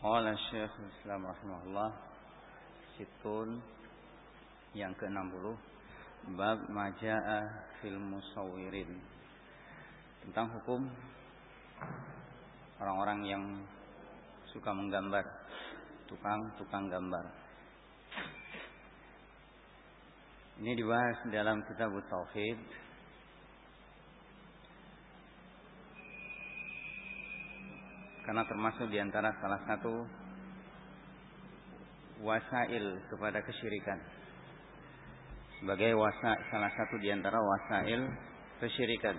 Qala Syekh Islam rahimahullah Situn yang ke-60 Bab Maja'a fil Musawirin Tentang hukum Orang-orang yang suka menggambar Tukang-tukang gambar. Ini dibahas dalam kitab Tauhid karena termasuk di antara salah satu wasail kepada kesyirikan. Sebagai wasa salah satu di antara wasail kesyirikan.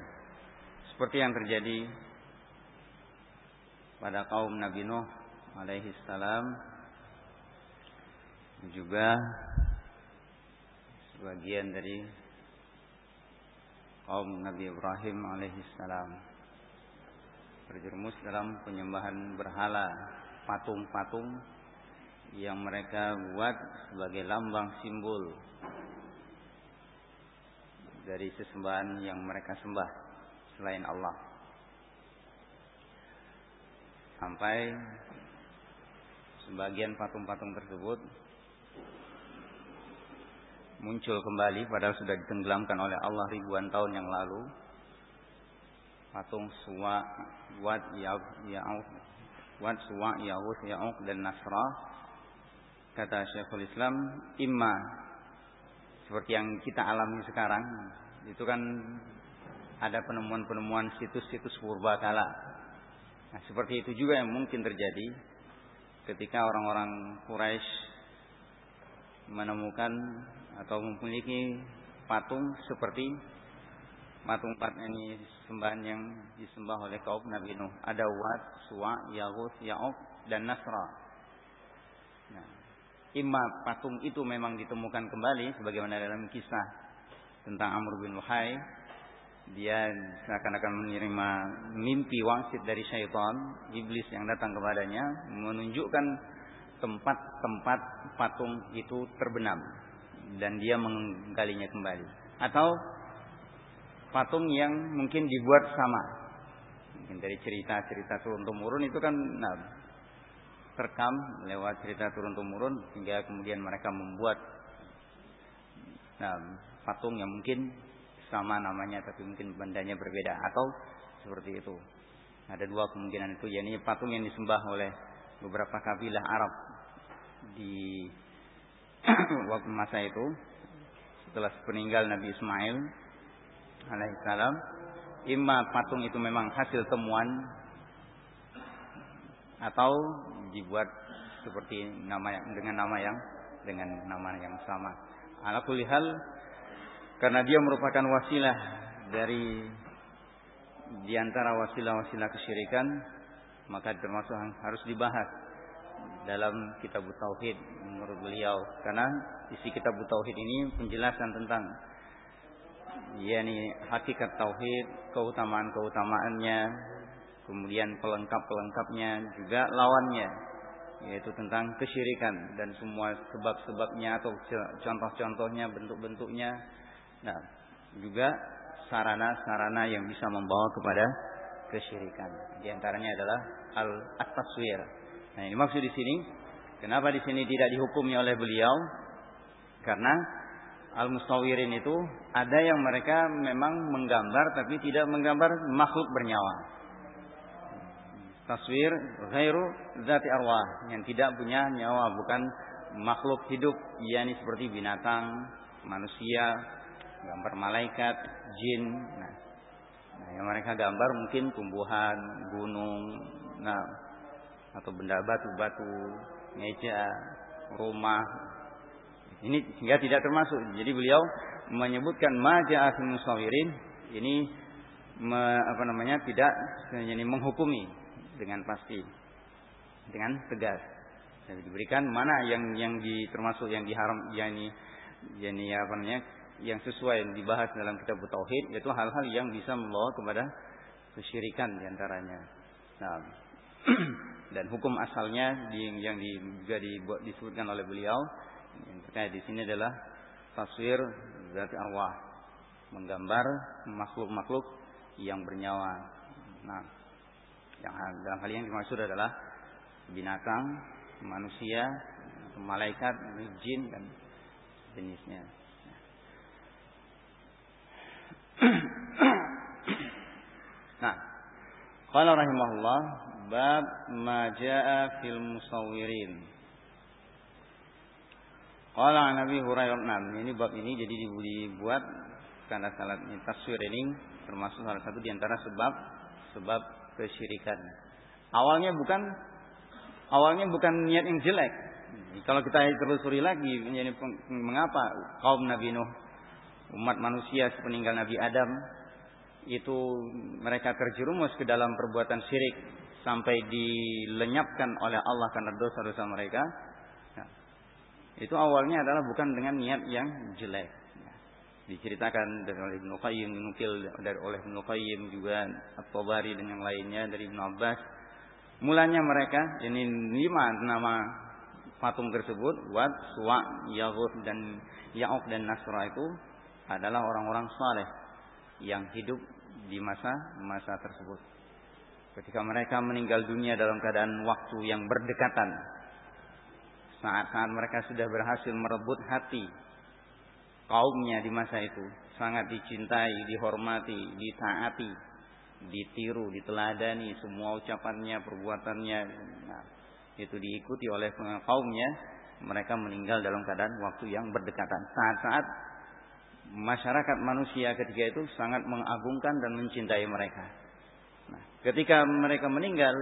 Seperti yang terjadi pada kaum Nabi Nuh alaihi salam juga sebagian dari kaum Nabi Ibrahim alaihi salam terjerumus dalam penyembahan berhala patung-patung yang mereka buat sebagai lambang simbol dari sesembahan yang mereka sembah selain Allah. Sampai sebagian patung-patung tersebut muncul kembali padahal sudah ditenggelamkan oleh Allah ribuan tahun yang lalu patung Suwa, Wad, Ya'uf, Wad, Suwa, Ya'uf, Ya'uf dan Nasra. Kata Syekhul Islam, imma seperti yang kita alami sekarang, itu kan ada penemuan-penemuan situs-situs purba kala. Nah, seperti itu juga yang mungkin terjadi ketika orang-orang Quraisy menemukan atau memiliki patung seperti patung-patung ini sembahan yang disembah oleh kaum Nabi Nuh. Ada Wat, Suwa, Yaghus, Ya'uq dan Nasra. Nah, imma patung itu memang ditemukan kembali sebagaimana dalam kisah tentang Amr bin Luhai. Dia seakan-akan menerima mimpi wangsit dari syaitan, iblis yang datang kepadanya menunjukkan tempat-tempat patung itu terbenam dan dia menggalinya kembali. Atau patung yang mungkin dibuat sama. Mungkin dari cerita-cerita turun temurun itu kan nah, terekam lewat cerita turun temurun hingga kemudian mereka membuat nah, patung yang mungkin sama namanya tapi mungkin bandanya berbeda atau seperti itu. Ada dua kemungkinan itu yakni patung yang disembah oleh beberapa kabilah Arab di waktu masa itu setelah peninggal Nabi Ismail alaihissalam imma patung itu memang hasil temuan atau dibuat seperti nama dengan nama yang dengan nama yang sama. Ala hal karena dia merupakan wasilah dari di antara wasilah-wasilah kesyirikan maka termasuk harus dibahas dalam kitab tauhid menurut beliau karena isi kitab tauhid ini penjelasan tentang yakni hakikat tauhid, keutamaan-keutamaannya, kemudian pelengkap-pelengkapnya, juga lawannya, yaitu tentang kesyirikan dan semua sebab-sebabnya atau contoh-contohnya, bentuk-bentuknya. Nah, juga sarana-sarana yang bisa membawa kepada kesyirikan. Di antaranya adalah al-taswir. Nah, ini maksud di sini. Kenapa di sini tidak dihukumi oleh beliau? Karena al-musawirin itu ada yang mereka memang menggambar tapi tidak menggambar makhluk bernyawa. Taswir ghairu zati arwah yang tidak punya nyawa bukan makhluk hidup yakni seperti binatang, manusia, gambar malaikat, jin. Nah, nah yang mereka gambar mungkin tumbuhan, gunung, nah atau benda batu-batu, meja, rumah, ini sehingga tidak termasuk. Jadi beliau menyebutkan maja'a fil musawirin ini me, apa namanya tidak ini menghukumi dengan pasti dengan tegas. Jadi diberikan mana yang yang di termasuk yang diharam yang ini apa namanya yang sesuai yang dibahas dalam kitab tauhid yaitu hal-hal yang bisa membawa kepada kesyirikan di antaranya. Nah, dan hukum asalnya yang juga disebutkan oleh beliau yang terkait di sini adalah taswir zat arwah, menggambar makhluk-makhluk yang bernyawa. Nah, yang dalam hal yang dimaksud adalah binatang, manusia, malaikat, jin dan jenisnya. Nah, qala rahimahullah bab ma jaa fil musawwirin. Qala Nabi Hurairah nah, ini bab ini jadi dibuat karena salat taswir ini termasuk salah satu di antara sebab sebab kesyirikan. Awalnya bukan awalnya bukan niat yang jelek. Kalau kita telusuri lagi, mengapa kaum Nabi Nuh, umat manusia sepeninggal Nabi Adam, itu mereka terjerumus ke dalam perbuatan syirik sampai dilenyapkan oleh Allah karena dosa-dosa mereka. Itu awalnya adalah bukan dengan niat yang jelek. Diceritakan dari oleh Ibnu Qayyim, dinukil dari oleh Ibnu Qayyim juga At-Tabari dan yang lainnya dari Ibnu Abbas. Mulanya mereka ini lima nama patung tersebut, Wad, Suwa, Yaghut dan Ya'uq dan Nasra itu adalah orang-orang saleh yang hidup di masa-masa tersebut. Ketika mereka meninggal dunia dalam keadaan waktu yang berdekatan, saat-saat mereka sudah berhasil merebut hati kaumnya di masa itu, sangat dicintai, dihormati, ditaati, ditiru, diteladani semua ucapannya, perbuatannya. Nah, itu diikuti oleh kaumnya, mereka meninggal dalam keadaan waktu yang berdekatan. Saat-saat masyarakat manusia ketika itu sangat mengagungkan dan mencintai mereka. Nah, ketika mereka meninggal,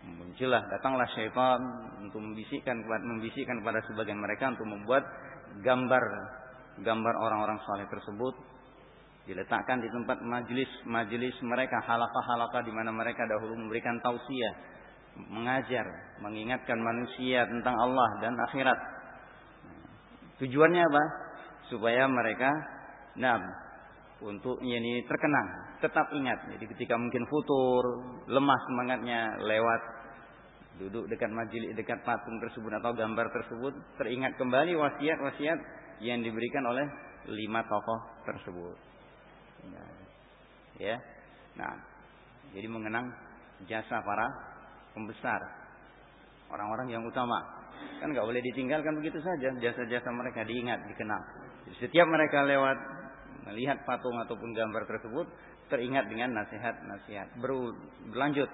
muncullah datanglah syaitan untuk membisikkan membisikkan kepada sebagian mereka untuk membuat gambar gambar orang-orang saleh tersebut diletakkan di tempat majelis-majelis mereka halakah-halakah di mana mereka dahulu memberikan tausiah, mengajar, mengingatkan manusia tentang Allah dan akhirat. Tujuannya apa? supaya mereka nah untuk ini terkenang, tetap ingat. Jadi ketika mungkin futur, lemah semangatnya lewat duduk dekat majelis, dekat patung tersebut atau gambar tersebut, teringat kembali wasiat-wasiat yang diberikan oleh lima tokoh tersebut. Nah, ya. Nah, jadi mengenang jasa para pembesar, orang-orang yang utama. Kan nggak boleh ditinggalkan begitu saja. Jasa-jasa mereka diingat, dikenal. Setiap mereka lewat melihat patung ataupun gambar tersebut teringat dengan nasihat-nasihat berlanjut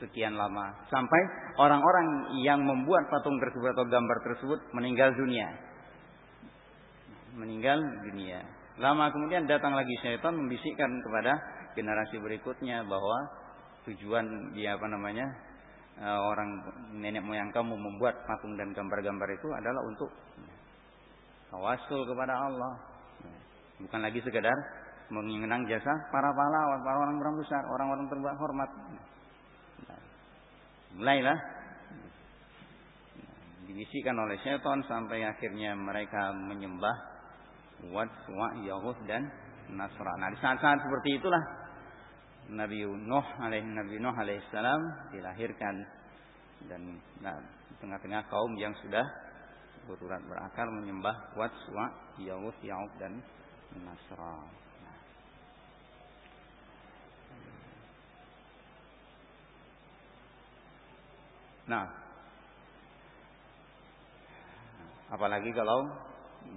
sekian lama sampai orang-orang yang membuat patung tersebut atau gambar tersebut meninggal dunia. Meninggal dunia. Lama kemudian datang lagi syaitan membisikkan kepada generasi berikutnya bahwa tujuan dia apa namanya eh, orang nenek moyang kamu membuat patung dan gambar-gambar itu adalah untuk tawasul kepada Allah. Bukan lagi sekedar mengenang jasa para pahlawan, para orang-orang besar, orang-orang terhormat. Mulailah dibisikkan oleh syaitan sampai akhirnya mereka menyembah Wad, Suwa, Yahud dan Nasra. Nah, di saat-saat seperti itulah Nabi Nuh alaihi Nabi Nuh alaihissalam dilahirkan dan nah, tengah-tengah kaum yang sudah berurat berakar menyembah Wat, Suwa, Yahud, Yahud dan Nasra. Nah, apalagi kalau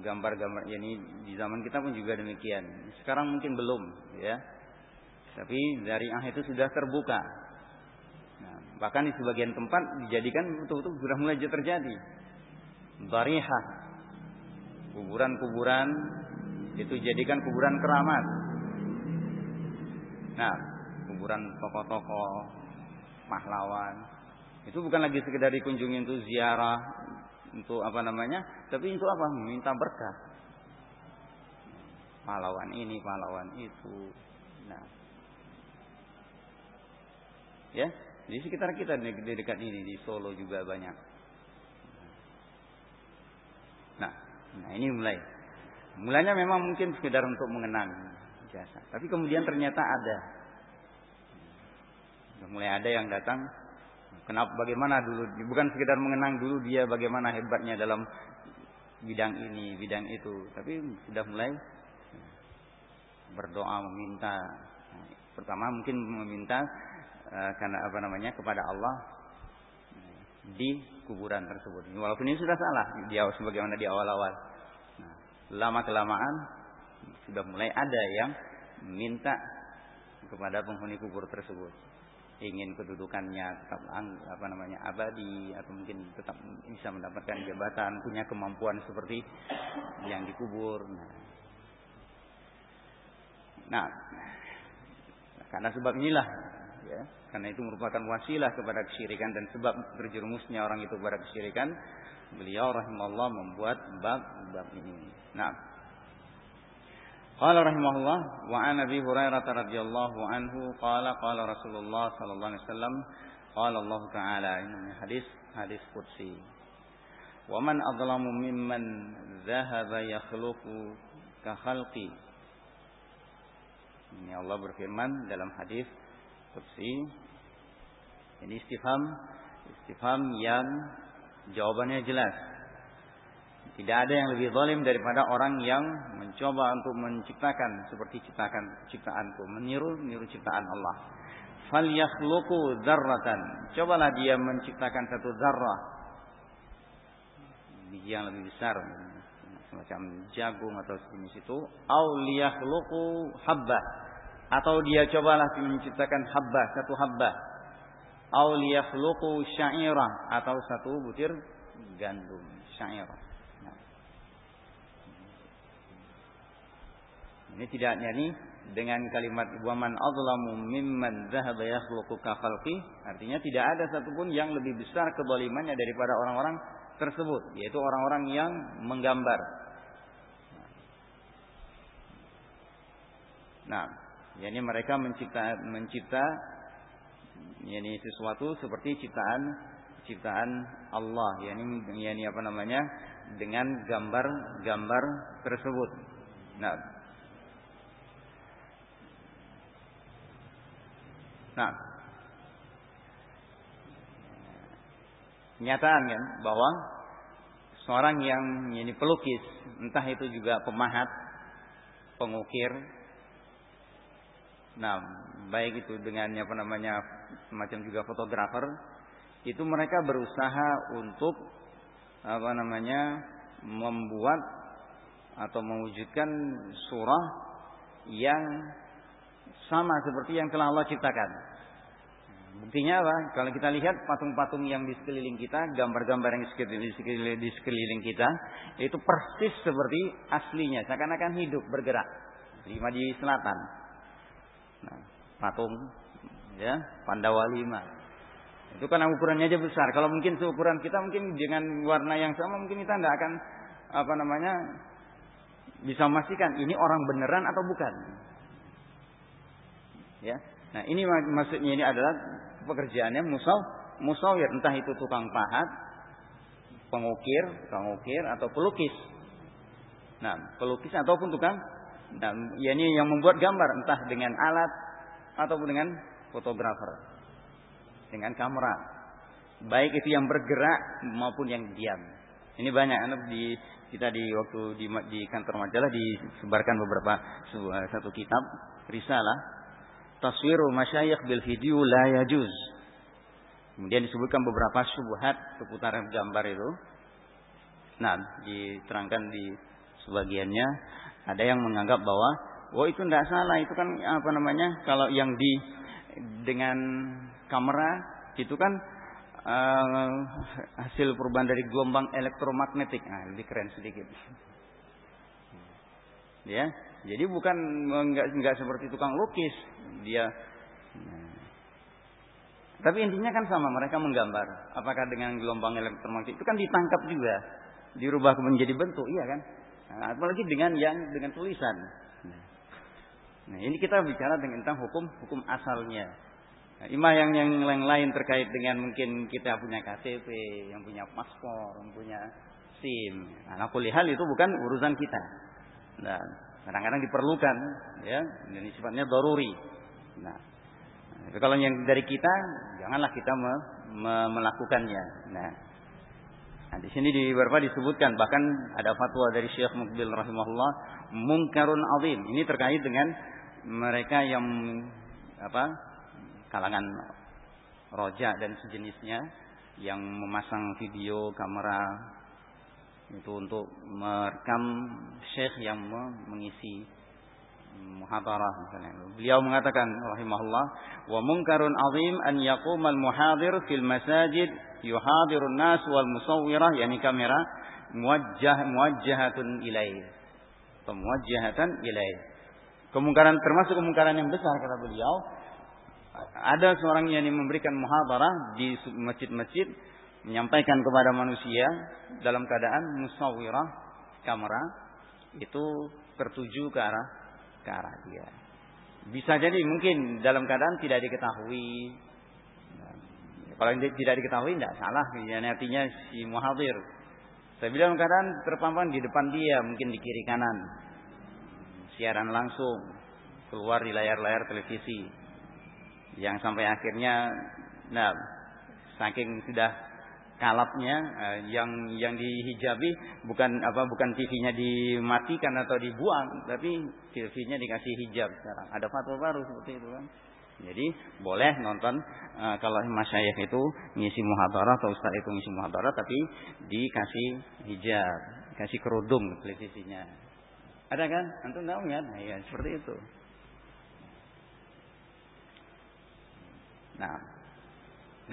gambar-gambar ini di zaman kita pun juga demikian. Sekarang mungkin belum, ya. Tapi dari ah itu sudah terbuka. Nah, bahkan di sebagian tempat dijadikan betul-betul sudah mulai terjadi Bariha kuburan-kuburan itu jadikan kuburan keramat. Nah, kuburan tokoh-tokoh pahlawan itu bukan lagi sekedar dikunjungi untuk ziarah untuk apa namanya, tapi untuk apa? Meminta berkah. Pahlawan ini, pahlawan itu. Nah, ya di sekitar kita di dekat ini di Solo juga banyak Nah, nah ini mulai. Mulanya memang mungkin sekedar untuk mengenang jasa. Tapi kemudian ternyata ada. Mulai ada yang datang. Kenapa bagaimana dulu bukan sekedar mengenang dulu dia bagaimana hebatnya dalam bidang ini, bidang itu, tapi sudah mulai berdoa meminta. Pertama mungkin meminta uh, karena apa namanya kepada Allah di kuburan tersebut. Walaupun ini sudah salah di awal sebagaimana di awal-awal. Lama kelamaan sudah mulai ada yang minta kepada penghuni kubur tersebut. Ingin kedudukannya tetap apa namanya abadi atau mungkin tetap bisa mendapatkan jabatan punya kemampuan seperti yang dikubur. Nah, nah karena sebab inilah ya karena itu merupakan wasilah kepada kesyirikan dan sebab terjerumusnya orang itu kepada kesyirikan beliau rahimahullah membuat bab-bab ini nah قال رحمه الله وعن أبي هريرة رضي الله عنه قال قال رسول الله صلى الله عليه وسلم قال الله تعالى ini hadis hadis qudsi ومن أظلم ممن ذهب يخلق كخلقي. Ini Allah berfirman dalam hadis qudsi. Ini istifham istifham yang jawabannya jelas. Tidak ada yang lebih zalim daripada orang yang mencoba untuk menciptakan seperti ciptakan ciptaanku, meniru niru ciptaan Allah. Fal yakhluqu dzarratan. Cobalah dia menciptakan satu zarrah. Biji yang lebih besar semacam jagung atau sejenis itu, au liyakhluqu habbah. Atau dia cobalah menciptakan habbah, satu habbah. Au liyakhluqu sya'irah atau satu butir gandum, sya'irah. Ini tidak nyanyi dengan kalimat waman azlamu mimman dzahaba yakhluqu ka khalqi artinya tidak ada satupun yang lebih besar kebalimannya daripada orang-orang tersebut yaitu orang-orang yang menggambar. Nah, yakni mereka mencipta mencipta yakni sesuatu seperti ciptaan ciptaan Allah yakni yakni apa namanya dengan gambar-gambar tersebut. Nah, Nah, kenyataan kan bahwa seorang yang ini pelukis, entah itu juga pemahat, pengukir, nah baik itu dengan apa namanya semacam juga fotografer, itu mereka berusaha untuk apa namanya membuat atau mewujudkan surah yang sama seperti yang telah Allah ciptakan. Buktinya apa? Kalau kita lihat patung-patung yang di sekeliling kita, gambar-gambar yang di sekeliling, kita, itu persis seperti aslinya, seakan-akan hidup, bergerak. Lima di selatan. Nah, patung, ya, Pandawa lima. Itu kan ukurannya aja besar. Kalau mungkin seukuran kita mungkin dengan warna yang sama mungkin kita tidak akan apa namanya bisa memastikan ini orang beneran atau bukan. Ya. Nah, ini maksudnya ini adalah pekerjaannya musaw musawir entah itu tukang pahat, pengukir, tukang ukir atau pelukis. Nah, pelukis ataupun tukang nah, ya ini yang membuat gambar entah dengan alat ataupun dengan fotografer. Dengan kamera. Baik itu yang bergerak maupun yang diam. Ini banyak anak di kita di waktu di, di kantor majalah disebarkan beberapa satu kitab risalah taswiru masyayikh bil video la yajuz. Kemudian disebutkan beberapa syubhat seputar gambar itu. Nah, diterangkan di sebagiannya ada yang menganggap bahwa oh itu tidak salah, itu kan apa namanya? Kalau yang di dengan kamera itu kan uh, hasil perubahan dari gelombang elektromagnetik. Nah, lebih keren sedikit. Ya, jadi bukan enggak enggak seperti tukang lukis, dia nah. Tapi intinya kan sama, mereka menggambar. Apakah dengan gelombang elektromagnetik itu kan ditangkap juga, dirubah menjadi bentuk, iya kan? Nah, apalagi dengan yang dengan tulisan. Nah, ini kita bicara tentang hukum hukum asalnya. Nah, ima yang yang lain terkait dengan mungkin kita punya KTP, yang punya paspor, yang punya SIM. Nah, hal itu bukan urusan kita. Nah, kadang-kadang diperlukan ya ini sifatnya doruri nah kalau yang dari kita janganlah kita me, me, melakukannya nah Nah, di sini di beberapa disebutkan bahkan ada fatwa dari Syekh Mukbil rahimahullah mungkarun azim. Ini terkait dengan mereka yang apa? kalangan roja dan sejenisnya yang memasang video kamera itu untuk merekam syekh yang mengisi muhadarah misalnya. Beliau mengatakan rahimahullah wa munkarun azim an yaquma al muhadir fil masajid yuhadirun nas wal musawwirah yani kamera muwajjah muwajjahatun ilaih. Pemuwajjahatan ilaih. Kemungkaran termasuk kemungkaran yang besar kata beliau ada seorang yang memberikan muhadarah di masjid-masjid menyampaikan kepada manusia dalam keadaan musawwirah kamera itu tertuju ke arah ke arah dia. Bisa jadi mungkin dalam keadaan tidak diketahui. Kalau tidak diketahui tidak salah. Ya, artinya si muhadir. Tapi dalam keadaan terpampang di depan dia, mungkin di kiri kanan. Siaran langsung keluar di layar-layar televisi. Yang sampai akhirnya, nah, saking sudah kalapnya eh, yang yang dihijabi bukan apa bukan TV-nya dimatikan atau dibuang tapi TV-nya dikasih hijab sekarang. Ada fatwa baru seperti itu kan. Jadi boleh nonton uh, kalau masyayikh itu ngisi muhadarah atau ustaz itu ngisi muhadarah tapi dikasih hijab kasih kerudung televisinya. Ada kan? Antum tahu kan nah, ya seperti itu. Nah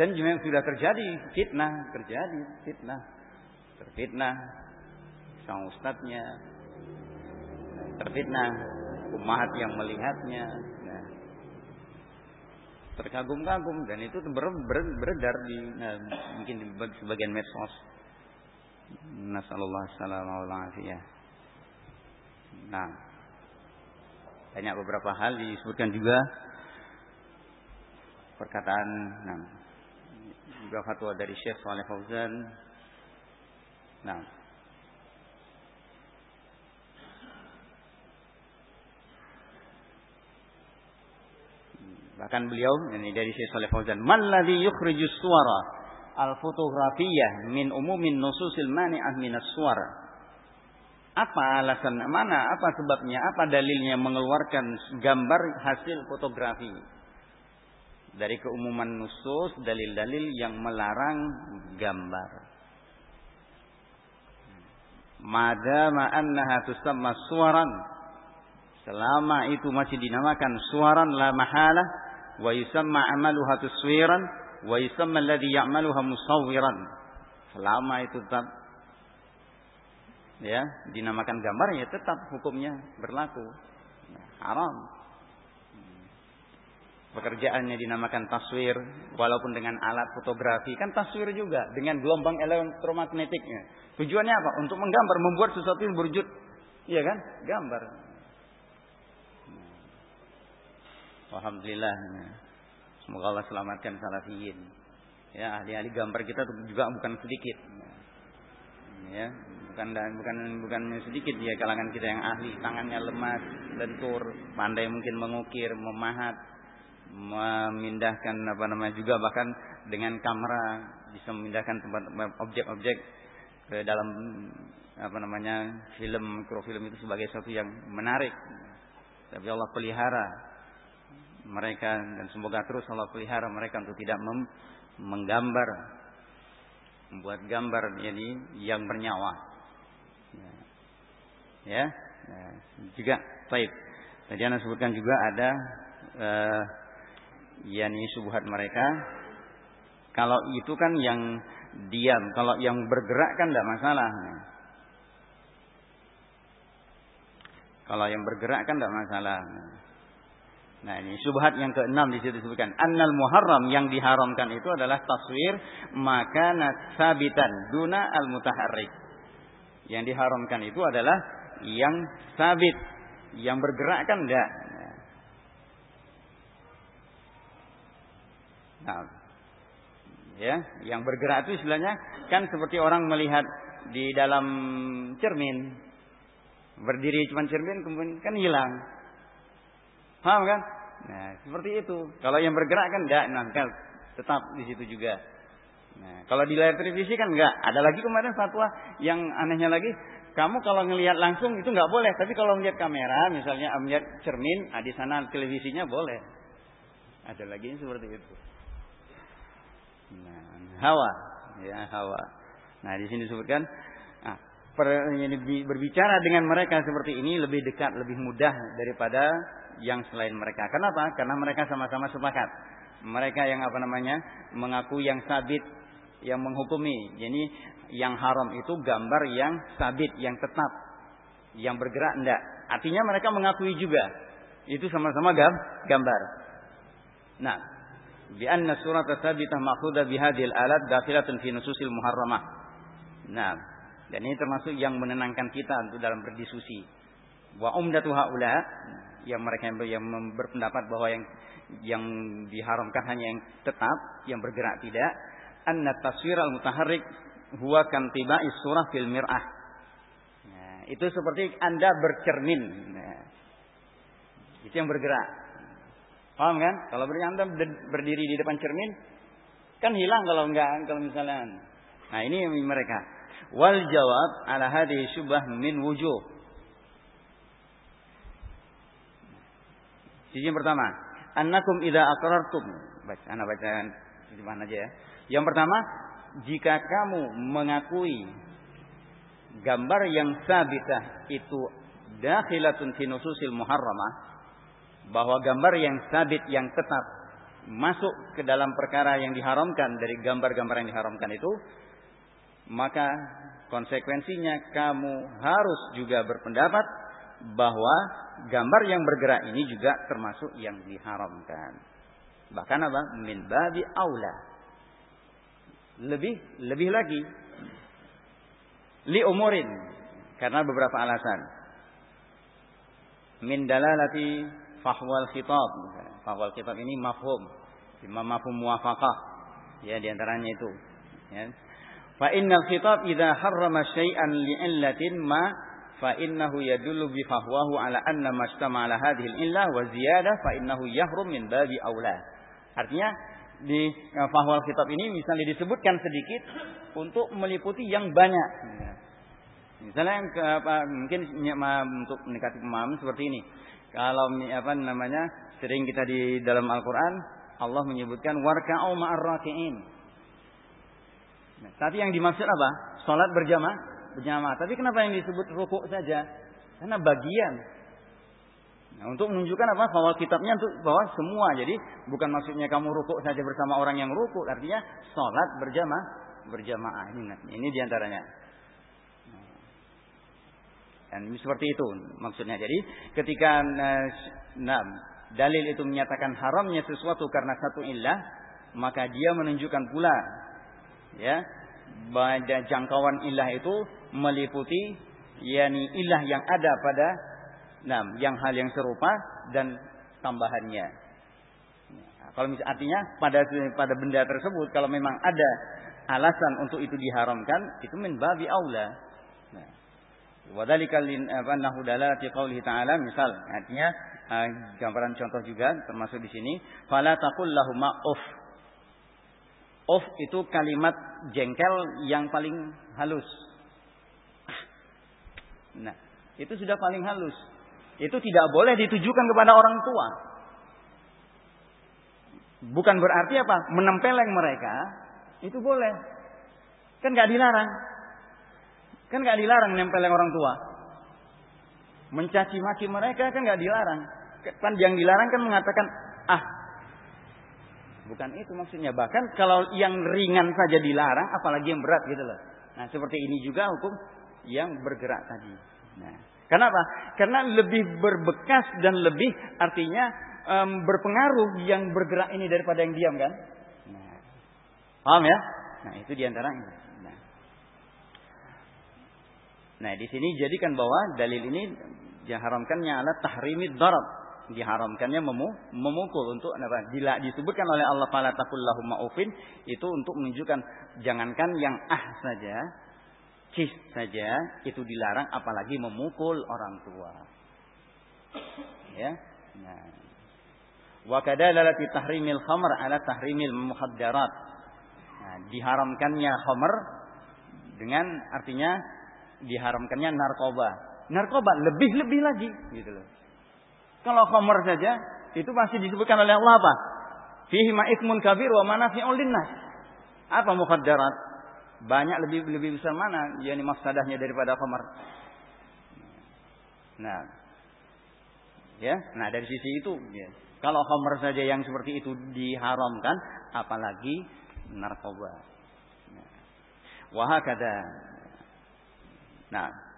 dan juga sudah terjadi fitnah, terjadi fitnah, terfitnah. Sang ustadznya, terfitnah umat yang melihatnya, nah, terkagum-kagum dan itu ber, ber, beredar di nah, mungkin di sebagian medsos. Nasallallahu alaihi Nah, banyak beberapa hal disebutkan juga. Perkataan nah, juga fatwa dari Syekh Saleh Fauzan. Nah. Bahkan beliau ini dari Syekh Saleh Fauzan, "Man ladzi yukhrijus suwara al-fotografiyah min umumin nususil mani'ah minas suwara?" Apa alasan mana? Apa sebabnya? Apa dalilnya mengeluarkan gambar hasil fotografi? Dari keumuman nusus dalil-dalil yang melarang gambar. Madama annaha tusamma suwaran selama itu masih dinamakan suwaran la mahala wa yusamma amaluha tuswiran wa yusamma alladhi ya'maluha musawwiran. Selama itu tetap ya dinamakan gambar ya tetap hukumnya berlaku. Nah, haram pekerjaannya dinamakan taswir walaupun dengan alat fotografi. Kan taswir juga dengan gelombang elektromagnetiknya. Tujuannya apa? Untuk menggambar membuat sesuatu yang berwujud. Iya kan? Gambar. Alhamdulillah. Semoga Allah selamatkan salafiyin. Ya ahli-ahli gambar kita juga bukan sedikit. Ya bukan bukan bukan sedikit ya kalangan kita yang ahli. Tangannya lemas lentur pandai mungkin mengukir memahat memindahkan apa namanya juga bahkan dengan kamera bisa memindahkan tempat objek-objek ke dalam apa namanya film mikrofilm itu sebagai sesuatu yang menarik. Tapi Allah pelihara mereka dan semoga terus Allah pelihara mereka untuk tidak mem menggambar membuat gambar jadi yang bernyawa. Ya. ya. Nah, juga baik. Tadi Anda sebutkan juga ada uh, yakni subhat mereka. Kalau itu kan yang diam, kalau yang bergerak kan tidak masalah. Kalau yang bergerak kan tidak masalah. Nah ini subhat yang keenam di situ disebutkan. Annal muharram yang diharamkan itu adalah taswir maka sabitan duna al mutaharrik. Yang diharamkan itu adalah yang sabit, yang bergerak kan enggak. Nah, ya, yang bergerak itu istilahnya kan seperti orang melihat di dalam cermin. Berdiri cuma cermin kemudian kan hilang. Paham kan? Nah, seperti itu. Kalau yang bergerak kan enggak, nah, kan tetap di situ juga. Nah, kalau di layar televisi kan enggak. Ada lagi kemarin fatwa yang anehnya lagi, kamu kalau ngelihat langsung itu enggak boleh, tapi kalau melihat kamera, misalnya melihat cermin, ah, di sana televisinya boleh. Ada lagi seperti itu. Nah, hawa. ya Hawa. Nah, di sini disebutkan nah, per, berbicara dengan mereka seperti ini lebih dekat, lebih mudah daripada yang selain mereka. Kenapa? Karena mereka sama-sama sepakat. Mereka yang apa namanya? mengaku yang sabit, yang menghukumi. Jadi yang haram itu gambar yang sabit, yang tetap, yang bergerak enggak. Artinya mereka mengakui juga. Itu sama-sama gambar. Nah, bi anna surat sabitah ma'khudah bihadil alat dakhilatun fi nususil muharramah. Nah, dan ini termasuk yang menenangkan kita untuk dalam berdiskusi. Wa umdatu haula yang mereka yang berpendapat bahwa yang yang diharamkan hanya yang tetap, yang bergerak tidak. Anna taswir al-mutaharrik huwa kan tiba surah fil mir'ah. Nah, itu seperti Anda bercermin. Nah, itu yang bergerak. Paham kan? Kalau Anda berdiri di depan cermin, kan hilang kalau enggak kalau misalnya. Nah, ini mereka. Wal jawab ala hadhihi syubah min wujuh. Sisi yang pertama, annakum idza aqrartum. Baca, ana baca di mana aja ya. Yang pertama, jika kamu mengakui gambar yang sabitah itu dakhilatun fi nususil muharramah bahwa gambar yang sabit yang tetap masuk ke dalam perkara yang diharamkan dari gambar-gambar yang diharamkan itu maka konsekuensinya kamu harus juga berpendapat bahwa gambar yang bergerak ini juga termasuk yang diharamkan. Bahkan apa? Min babi aula. Lebih lebih lagi li umurin karena beberapa alasan. Min dalalati fahwal khitab fahwal khitab ini mafhum. Imam mafhum muwafaqah. Ya di antaranya itu. Ya. Fa innal khitab idza harrama syai'an li'illatin ma fa innahu yadullu bi fahwahu ala anna mashtama ala hadhihi al-illah wa ziyadah fa innahu yahrum min babi aula artinya di uh, fahwal kitab ini misalnya disebutkan sedikit untuk meliputi yang banyak. Misalnya mungkin untuk mendekati pemahaman seperti ini. Kalau apa namanya sering kita di dalam Al-Quran Allah menyebutkan warka'u ma'ar raki'in. Nah, tapi yang dimaksud apa? Salat berjamaah, berjamaah. Tapi kenapa yang disebut rukuk saja? Karena bagian Nah, untuk menunjukkan apa? Bahwa kitabnya untuk bahwa semua. Jadi bukan maksudnya kamu rukuk saja bersama orang yang rukuk, artinya sholat berjamaah, berjamaah. Ini, ini di antaranya. Dan seperti itu maksudnya. Jadi ketika nah, dalil itu menyatakan haramnya sesuatu karena satu ilah, maka dia menunjukkan pula ya pada jangkauan ilah itu meliputi yakni ilah yang ada pada Nah, yang hal yang serupa dan tambahannya. Kalau misalnya artinya pada pada benda tersebut kalau memang ada alasan untuk itu diharamkan, itu min babi aula. Wadhalika apa nahu dalalati qaulihi ta'ala misal artinya uh, gambaran contoh juga termasuk di sini fala taqul lahum uff. Uff itu kalimat jengkel yang paling halus. Nah, itu sudah paling halus itu tidak boleh ditujukan kepada orang tua. Bukan berarti apa? Menempeleng mereka itu boleh. Kan gak dilarang. Kan gak dilarang menempeleng orang tua. Mencaci maki mereka kan gak dilarang. Kan yang dilarang kan mengatakan ah Bukan itu maksudnya. Bahkan kalau yang ringan saja dilarang, apalagi yang berat gitu loh. Nah seperti ini juga hukum yang bergerak tadi. Nah, Kenapa? Karena lebih berbekas dan lebih artinya um, berpengaruh yang bergerak ini daripada yang diam kan? Nah, paham ya? Nah itu di antaranya. Nah. di sini jadikan bahwa dalil ini diharamkannya adalah tahrimid darab diharamkannya memu memukul untuk apa? Disebutkan oleh Allah Taala takullahu ma'ufin itu untuk menunjukkan jangankan yang ah saja cis saja itu dilarang apalagi memukul orang tua. Ya. Nah. Wa tahrimil khamr ala tahrimil muhaddarat. Nah, diharamkannya khamr dengan artinya diharamkannya narkoba. Narkoba lebih-lebih lagi gitu loh. Kalau khamr saja itu masih disebutkan oleh Allah apa? Fihi ma kabir wa manafi'un linnas. Apa muhaddarat? Banyak lebih lebih besar mana yakni mafsadahnya daripada khamar? Nah. Ya, nah dari sisi itu ya. Kalau khamar saja yang seperti itu diharamkan, apalagi narkoba. Nah. Wahakada. Nah,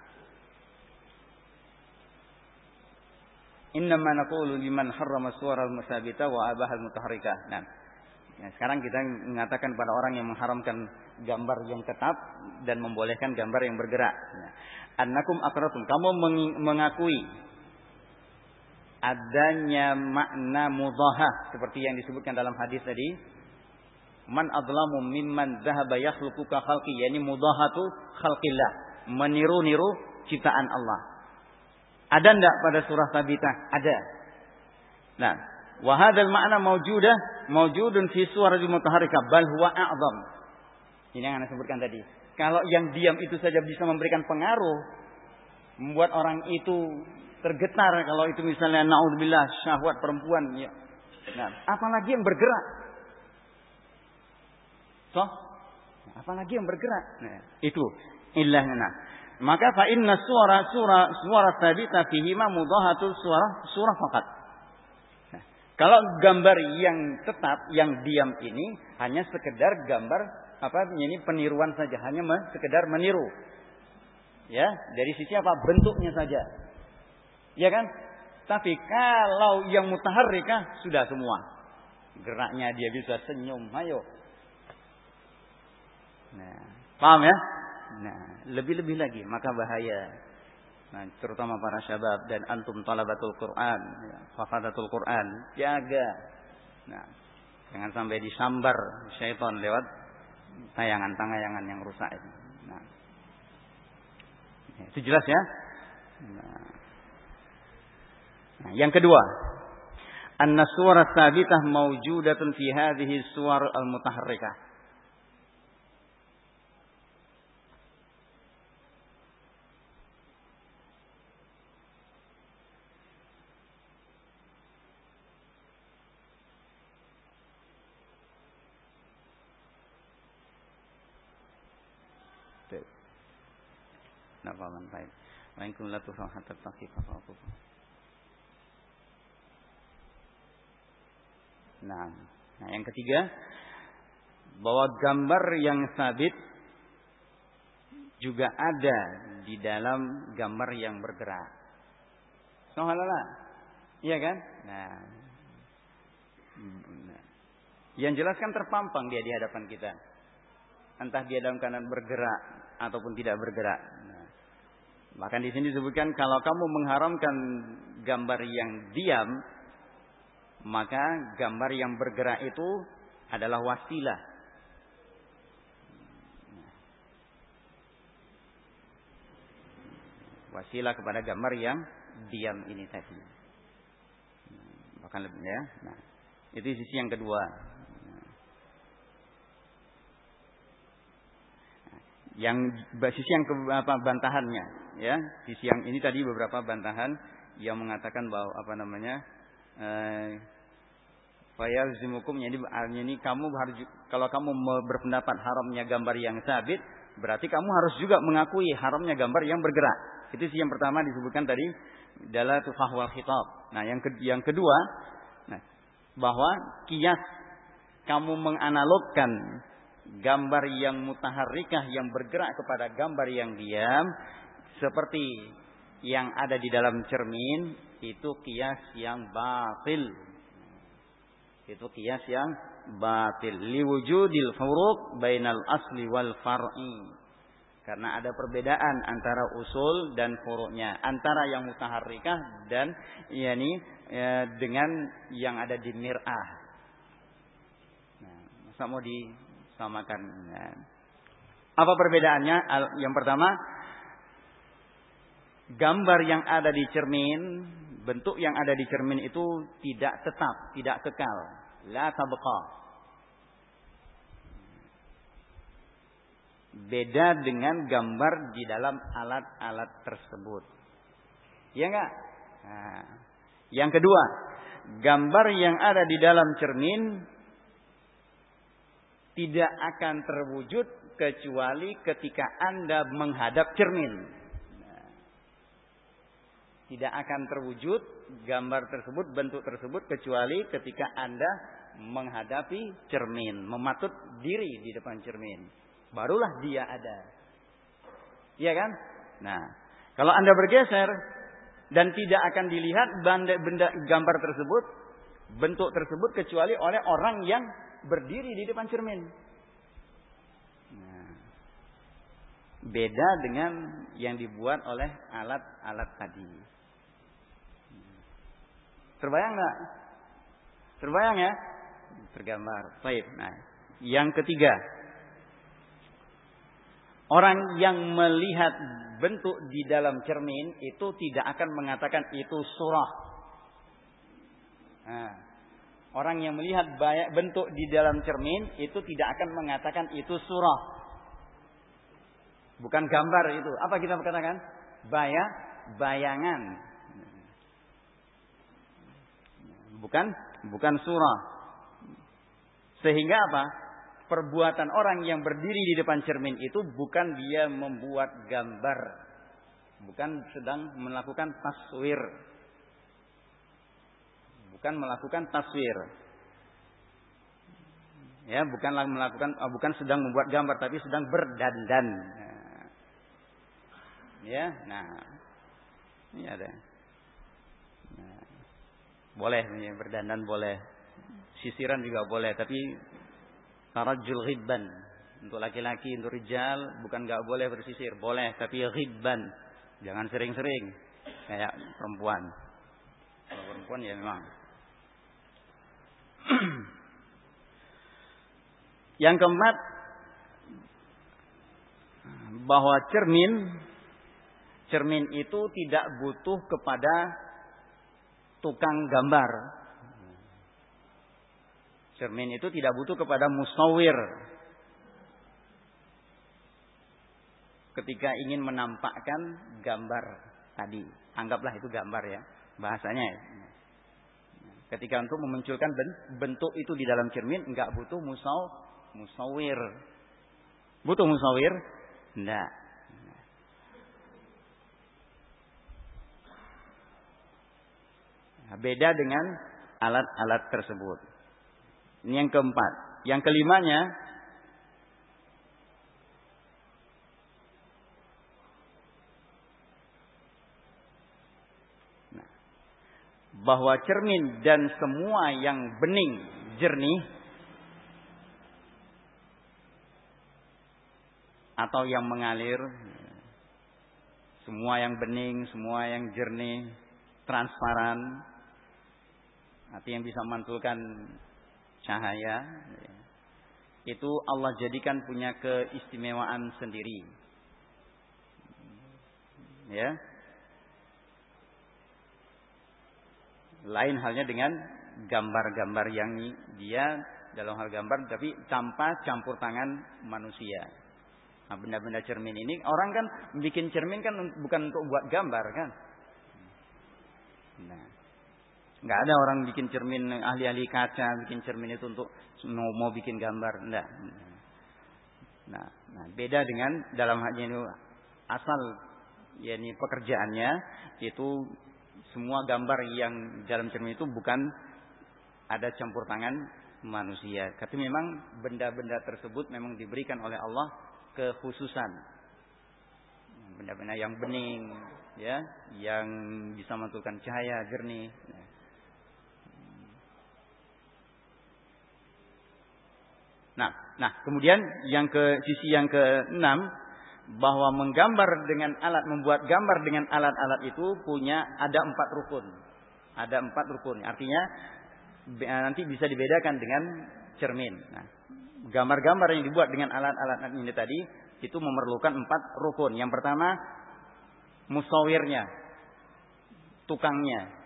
Innama naqulu liman harrama suara al-musabita wa abahal mutaharrikah. Nah, ya, sekarang kita mengatakan pada orang yang mengharamkan gambar yang tetap dan membolehkan gambar yang bergerak. Nah, annakum akratum, kamu mengakui adanya makna mudaha seperti yang disebutkan dalam hadis tadi. Man adlamu mimman dhahaba yakhluqu ka khalqi, yakni mudahatu khalqillah, meniru-niru ciptaan Allah. Ada enggak pada surah Sabitah? Ada. Nah, wa hadzal ma'na mawjudah mawjudun fi suwaril mutaharrika bal huwa a'zam. Ini yang Anda sebutkan tadi. Kalau yang diam itu saja bisa memberikan pengaruh membuat orang itu tergetar kalau itu misalnya naudzubillah syahwat perempuan ya. Nah, apalagi yang bergerak. So, apalagi yang bergerak. Nah, itu Nah, maka fa inna suara suara suara sabita ma mudahatul suara surah fakat. Nah, kalau gambar yang tetap yang diam ini hanya sekedar gambar apa ini peniruan saja, hanya sekedar meniru. Ya, dari sisi apa? Bentuknya saja. Ya kan? Tapi kalau yang mutaharrikah sudah semua. Geraknya dia bisa senyum, ayo. Nah, paham ya? Nah, lebih-lebih lagi maka bahaya. Nah, terutama para syabab dan antum talabatul Quran, ya, hafadatul Quran, jaga. Nah, jangan sampai disambar syaitan lewat tayangan-tayangan yang rusak itu. Nah, itu jelas ya. Nah, nah yang kedua, anna suara sabitah maujudatun fi hadhihi suwar al-mutaharrikah. nafaman baik. In kuntum la tufahum hatta taqifa Nah, nah yang ketiga bahwa gambar yang sabit juga ada di dalam gambar yang bergerak. Subhanallah. Iya kan? Nah. Yang jelas kan terpampang dia di hadapan kita. Entah dia dalam keadaan bergerak ataupun tidak bergerak. Bahkan di sini disebutkan kalau kamu mengharamkan gambar yang diam, maka gambar yang bergerak itu adalah wasilah. Wasilah kepada gambar yang diam ini tadi. Bahkan lebih ya. Nah, itu sisi yang kedua. yang basis yang ke, apa bantahannya ya di siang ini tadi beberapa bantahan yang mengatakan bahwa apa namanya eh, zimukum jadi ini kamu harus kalau kamu berpendapat haramnya gambar yang sabit berarti kamu harus juga mengakui haramnya gambar yang bergerak. Itu sih yang pertama disebutkan tadi adalah tufahwal khitab. Nah yang ke, yang kedua nah, bahwa kias kamu menganalogkan gambar yang mutaharrikah yang bergerak kepada gambar yang diam seperti yang ada di dalam cermin itu kias yang batil itu kias yang batil liwujudil furuq bainal asli wal far'i karena ada perbedaan antara usul dan furuknya antara yang mutaharrikah dan yakni ya, dengan yang ada di mir'ah nah, masa mau di samakan. Ya. Apa perbedaannya? Yang pertama, gambar yang ada di cermin, bentuk yang ada di cermin itu tidak tetap, tidak kekal. La tabqa. Beda dengan gambar di dalam alat-alat tersebut. Ya enggak? Nah. Yang kedua, gambar yang ada di dalam cermin tidak akan terwujud kecuali ketika Anda menghadap cermin. Tidak akan terwujud gambar tersebut, bentuk tersebut kecuali ketika Anda menghadapi cermin, mematut diri di depan cermin. Barulah dia ada. Iya kan? Nah, kalau Anda bergeser dan tidak akan dilihat benda, benda gambar tersebut, bentuk tersebut kecuali oleh orang yang berdiri di depan cermin. Nah, beda dengan yang dibuat oleh alat-alat tadi. Terbayang nggak? Terbayang ya? Tergambar. Baik. Nah, yang ketiga, orang yang melihat bentuk di dalam cermin itu tidak akan mengatakan itu surah. Nah, orang yang melihat bentuk di dalam cermin itu tidak akan mengatakan itu surah. Bukan gambar itu. Apa kita katakan? Baya, bayangan. Bukan bukan surah. Sehingga apa? perbuatan orang yang berdiri di depan cermin itu bukan dia membuat gambar. Bukan sedang melakukan taswir. Bukan melakukan taswir. Ya, bukanlah melakukan oh, bukan sedang membuat gambar tapi sedang berdandan. Ya, nah. Ini ada. Boleh berdandan boleh. Sisiran juga boleh, tapi tarajul ghibban. Untuk laki-laki, untuk rijal, bukan gak boleh bersisir. Boleh, tapi ghibban. Jangan sering-sering. Kayak perempuan. Kalau perempuan ya memang. Yang keempat, bahwa cermin, cermin itu tidak butuh kepada tukang gambar Cermin itu tidak butuh kepada musawir. Ketika ingin menampakkan gambar tadi. Anggaplah itu gambar ya. Bahasanya ya. Ketika untuk memunculkan bentuk itu di dalam cermin. Enggak butuh musaw, musawir. Butuh musawir? Enggak. Beda dengan alat-alat tersebut. Ini yang keempat. Yang kelimanya nah, bahwa cermin dan semua yang bening, jernih atau yang mengalir semua yang bening, semua yang jernih, transparan, artinya yang bisa memantulkan cahaya itu Allah jadikan punya keistimewaan sendiri. Ya. Lain halnya dengan gambar-gambar yang dia dalam hal gambar tapi tanpa campur tangan manusia. Nah, benda-benda cermin ini orang kan bikin cermin kan bukan untuk buat gambar kan. Nah, Nggak ada orang bikin cermin ahli-ahli kaca, bikin cermin itu untuk mau, mau bikin gambar, enggak. Nah, nah, beda dengan dalam hal ini asal yakni pekerjaannya itu semua gambar yang dalam cermin itu bukan ada campur tangan manusia. Tapi memang benda-benda tersebut memang diberikan oleh Allah kekhususan. Benda-benda yang bening, ya, yang bisa memantulkan cahaya jernih. Nah, nah kemudian yang ke sisi yang keenam bahwa menggambar dengan alat membuat gambar dengan alat-alat itu punya ada empat rukun. Ada empat rukun. Artinya nanti bisa dibedakan dengan cermin. Nah, gambar-gambar yang dibuat dengan alat-alat ini tadi itu memerlukan empat rukun. Yang pertama musawirnya, tukangnya.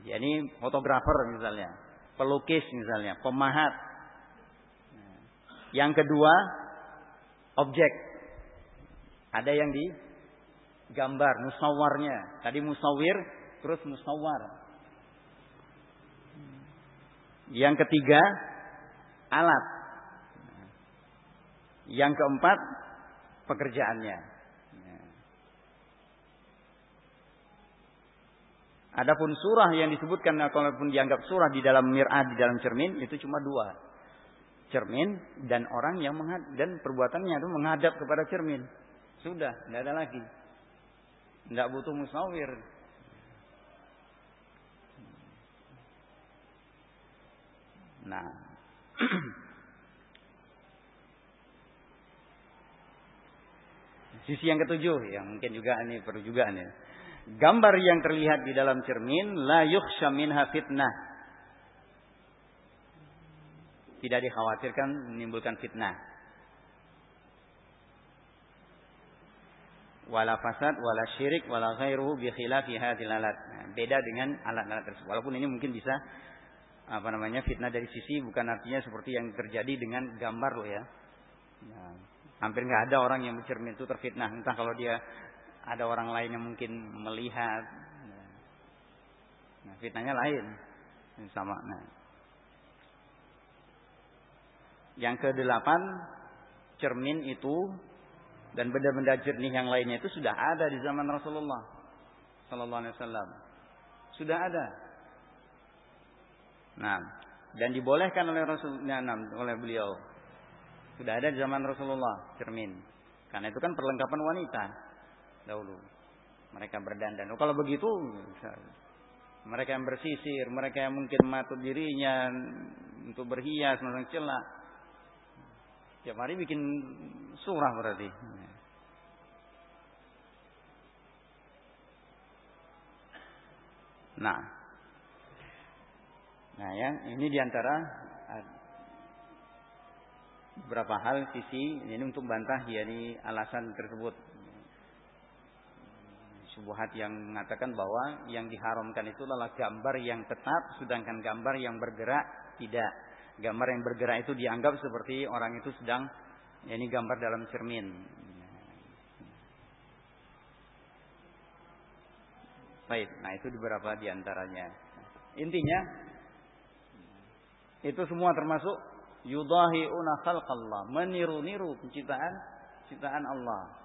Jadi fotografer misalnya pelukis misalnya, pemahat. Yang kedua, objek. Ada yang digambar, musawarnya. Tadi musawir, terus musawar. Yang ketiga, alat. Yang keempat, pekerjaannya. Ya. Adapun surah yang disebutkan ataupun dianggap surah di dalam mir'ah di dalam cermin itu cuma dua. Cermin dan orang yang menghadap dan perbuatannya itu menghadap kepada cermin. Sudah, tidak ada lagi. Tidak butuh musawir. Nah, Sisi yang ketujuh yang mungkin juga ini perlu juga nih. Gambar yang terlihat di dalam cermin la yukhsha minha fitnah. Tidak dikhawatirkan menimbulkan fitnah. Wala fasad, wala syirik, wala ghairuhu bi khilafi hadhil alat. Nah, beda dengan alat-alat tersebut. Walaupun ini mungkin bisa apa namanya fitnah dari sisi bukan artinya seperti yang terjadi dengan gambar loh ya. Nah, Hampir nggak ada orang yang bercermin itu terfitnah. Entah kalau dia ada orang lain yang mungkin melihat. Nah, fitnahnya lain. Sama. Nah. Yang kedelapan, cermin itu dan benda-benda jernih yang lainnya itu sudah ada di zaman Rasulullah Sallallahu Alaihi Wasallam. Sudah ada. Nah, dan dibolehkan oleh Rasulullah oleh beliau sudah ada di zaman Rasulullah cermin. Karena itu kan perlengkapan wanita dahulu. Mereka berdandan. Oh, kalau begitu mereka yang bersisir, mereka yang mungkin matut dirinya untuk berhias, masang celak. Tiap hari bikin surah berarti. Nah, nah ya ini di antara beberapa hal sisi ini untuk bantah yakni alasan tersebut subuhat yang mengatakan bahwa yang diharamkan itu adalah gambar yang tetap sedangkan gambar yang bergerak tidak. Gambar yang bergerak itu dianggap seperti orang itu sedang ini gambar dalam cermin. Baik nah itu beberapa di antaranya intinya itu semua termasuk yudahiuna khalqallah, meniru-niru penciptaan ciptaan Allah.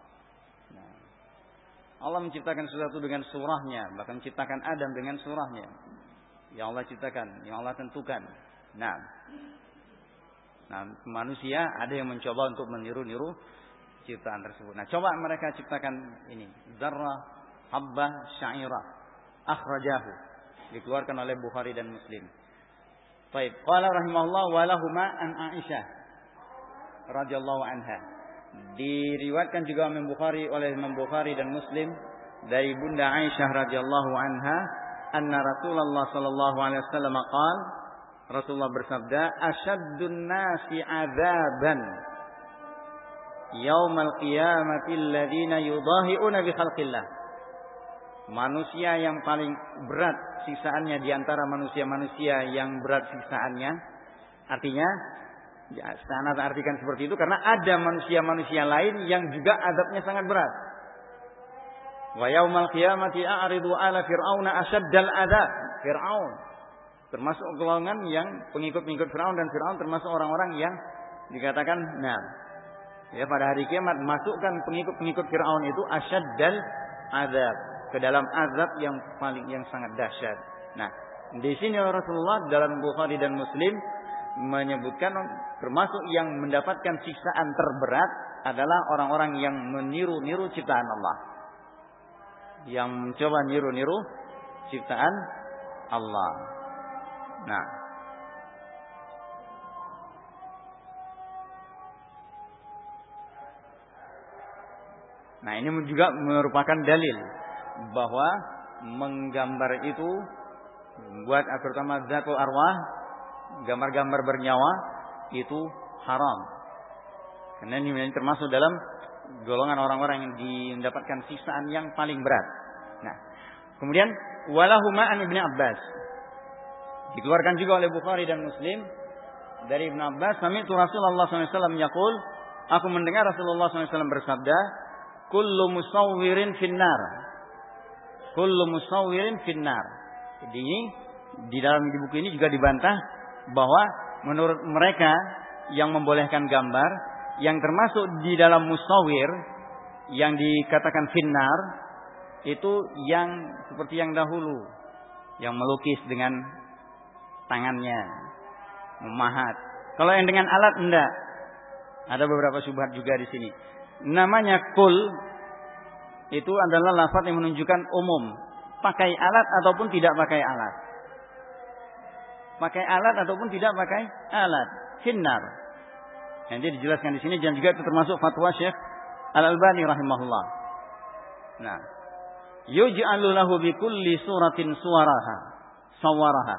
Allah menciptakan sesuatu dengan surahnya, bahkan menciptakan Adam dengan surahnya. Yang Allah ciptakan, yang Allah tentukan. Nah, nah manusia ada yang mencoba untuk meniru-niru ciptaan tersebut. Nah, coba mereka ciptakan ini, zarrah, habbah, syairah, akhrajahu. Dikeluarkan oleh Bukhari dan Muslim. Baik, qala rahimahullah walahuma an Aisyah radhiyallahu anha. Diriwayatkan juga Imam Bukhari oleh Imam Bukhari dan Muslim dari Bunda Aisyah radhiyallahu anha anna Rasulullah sallallahu alaihi wasallam qaal Rasulullah bersabda asyaddun nasi adzaban yaumal qiyamati alladziina yudahi'una bi khalqillah. Manusia yang paling berat sisaannya di antara manusia-manusia yang berat sisaannya. Artinya ya sangat artikan seperti itu karena ada manusia-manusia lain yang juga adabnya sangat berat. Wa yaumal qiyamati a'ridu ala fir'auna asyaddal adab. Fir'aun. Termasuk golongan yang pengikut-pengikut Fir'aun dan Fir'aun termasuk orang-orang yang dikatakan nah ya pada hari kiamat masukkan pengikut-pengikut Fir'aun itu asyaddal adab. Ke dalam azab yang paling yang sangat dahsyat. Nah, di sini Rasulullah dalam Bukhari dan Muslim menyebutkan termasuk yang mendapatkan siksaan terberat adalah orang-orang yang meniru-niru ciptaan Allah. Yang mencoba niru-niru ciptaan Allah. Nah, Nah ini juga merupakan dalil bahwa menggambar itu buat terutama zatul arwah gambar-gambar bernyawa itu haram. Karena ini termasuk dalam golongan orang-orang yang mendapatkan sisaan yang paling berat. Nah, kemudian walahuma an Ibnu Abbas. Dikeluarkan juga oleh Bukhari dan Muslim dari Ibnu Abbas, sami itu Rasulullah SAW yaqul, aku mendengar Rasulullah SAW bersabda, kullu musawwirin finnar kullu musawwirin finnar. Jadi ini di dalam di buku ini juga dibantah bahwa menurut mereka yang membolehkan gambar yang termasuk di dalam musawir yang dikatakan finnar itu yang seperti yang dahulu yang melukis dengan tangannya memahat. Kalau yang dengan alat enggak. Ada beberapa subhat juga di sini. Namanya kul itu adalah lafaz yang menunjukkan umum. Pakai alat ataupun tidak pakai alat pakai alat ataupun tidak pakai alat. Finnar. Nanti dijelaskan di sini dan juga itu termasuk fatwa Syekh Al Albani rahimahullah. Nah. Yuj'alu lahu bi kulli suratin suwaraha. Sawaraha.